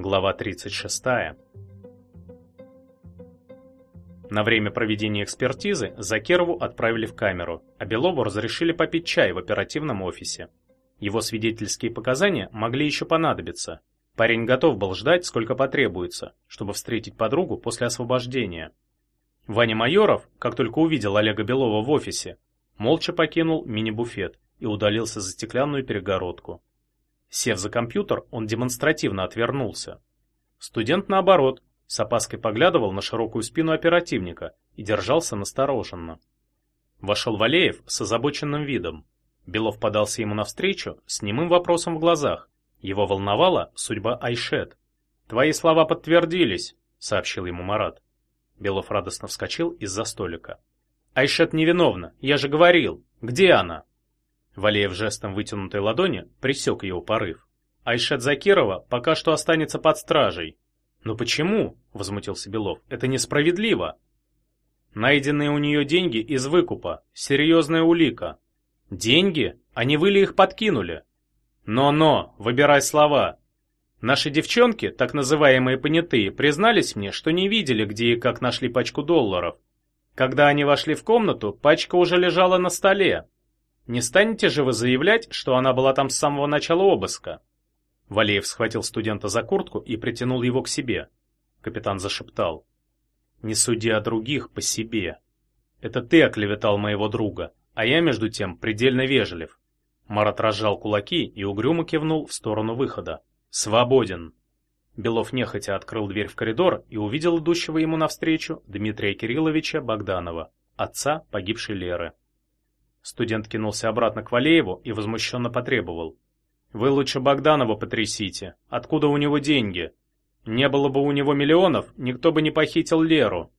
Глава 36. На время проведения экспертизы Закирову отправили в камеру, а Белову разрешили попить чай в оперативном офисе. Его свидетельские показания могли еще понадобиться. Парень готов был ждать, сколько потребуется, чтобы встретить подругу после освобождения. Ваня Майоров, как только увидел Олега Белова в офисе, молча покинул мини-буфет и удалился за стеклянную перегородку. Сев за компьютер, он демонстративно отвернулся. Студент, наоборот, с опаской поглядывал на широкую спину оперативника и держался настороженно. Вошел Валеев с озабоченным видом. Белов подался ему навстречу с немым вопросом в глазах. Его волновала судьба Айшет. «Твои слова подтвердились», — сообщил ему Марат. Белов радостно вскочил из-за столика. «Айшет невиновна, я же говорил. Где она?» Валеев жестом вытянутой ладони пресек его порыв. Айшет Закирова пока что останется под стражей. «Но почему?» — возмутился Белов. «Это несправедливо!» «Найденные у нее деньги из выкупа. Серьезная улика». «Деньги? А не вы ли их подкинули?» «Но-но, выбирай слова. Наши девчонки, так называемые понятые, признались мне, что не видели, где и как нашли пачку долларов. Когда они вошли в комнату, пачка уже лежала на столе. Не станете же вы заявлять, что она была там с самого начала обыска? Валеев схватил студента за куртку и притянул его к себе. Капитан зашептал: "Не суди о других по себе. Это ты оклеветал моего друга, а я между тем предельно вежлив". Марат разжал кулаки и угрюмо кивнул в сторону выхода. "Свободен". Белов нехотя открыл дверь в коридор и увидел идущего ему навстречу Дмитрия Кирилловича Богданова, отца погибшей Леры. Студент кинулся обратно к Валееву и возмущенно потребовал. «Вы лучше Богданова потрясите. Откуда у него деньги? Не было бы у него миллионов, никто бы не похитил Леру».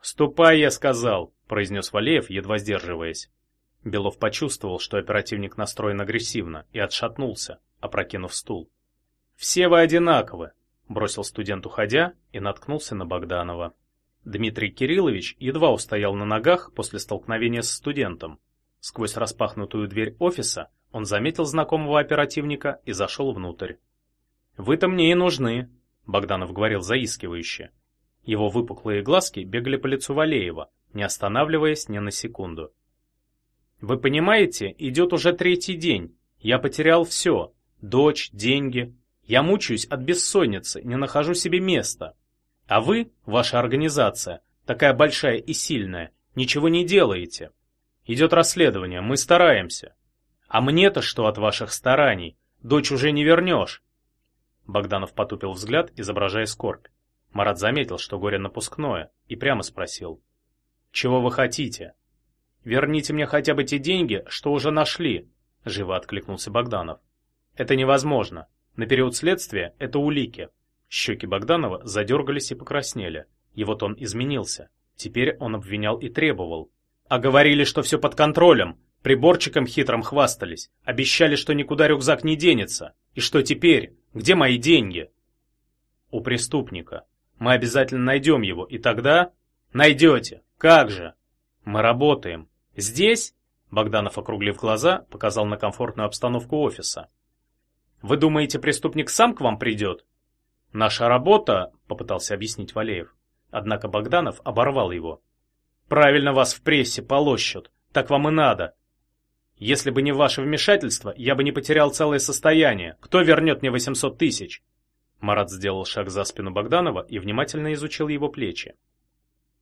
«Ступай, я сказал», — произнес Валеев, едва сдерживаясь. Белов почувствовал, что оперативник настроен агрессивно, и отшатнулся, опрокинув стул. «Все вы одинаковы», — бросил студент, уходя, и наткнулся на Богданова. Дмитрий Кириллович едва устоял на ногах после столкновения с студентом. Сквозь распахнутую дверь офиса он заметил знакомого оперативника и зашел внутрь. «Вы-то мне и нужны», — Богданов говорил заискивающе. Его выпуклые глазки бегали по лицу Валеева, не останавливаясь ни на секунду. «Вы понимаете, идет уже третий день. Я потерял все. Дочь, деньги. Я мучаюсь от бессонницы, не нахожу себе места. А вы, ваша организация, такая большая и сильная, ничего не делаете. Идет расследование, мы стараемся. А мне-то что от ваших стараний? Дочь уже не вернешь. Богданов потупил взгляд, изображая скорбь. Марат заметил, что горе напускное, и прямо спросил. «Чего вы хотите?» «Верните мне хотя бы те деньги, что уже нашли», — живо откликнулся Богданов. «Это невозможно. На период следствия это улики». Щеки Богданова задергались и покраснели. Его тон изменился. Теперь он обвинял и требовал. А говорили, что все под контролем. Приборчиком хитрым хвастались. Обещали, что никуда рюкзак не денется. И что теперь? Где мои деньги? У преступника. Мы обязательно найдем его, и тогда... Найдете. Как же? Мы работаем. Здесь? Богданов, округлив глаза, показал на комфортную обстановку офиса. Вы думаете, преступник сам к вам придет? Наша работа, попытался объяснить Валеев. Однако Богданов оборвал его. Правильно вас в прессе полощут. Так вам и надо. Если бы не ваше вмешательство, я бы не потерял целое состояние. Кто вернет мне 800 тысяч?» Марат сделал шаг за спину Богданова и внимательно изучил его плечи.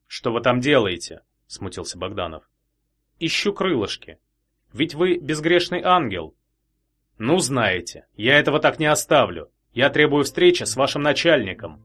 «Что вы там делаете?» — смутился Богданов. «Ищу крылышки. Ведь вы безгрешный ангел». «Ну, знаете, я этого так не оставлю. Я требую встречи с вашим начальником».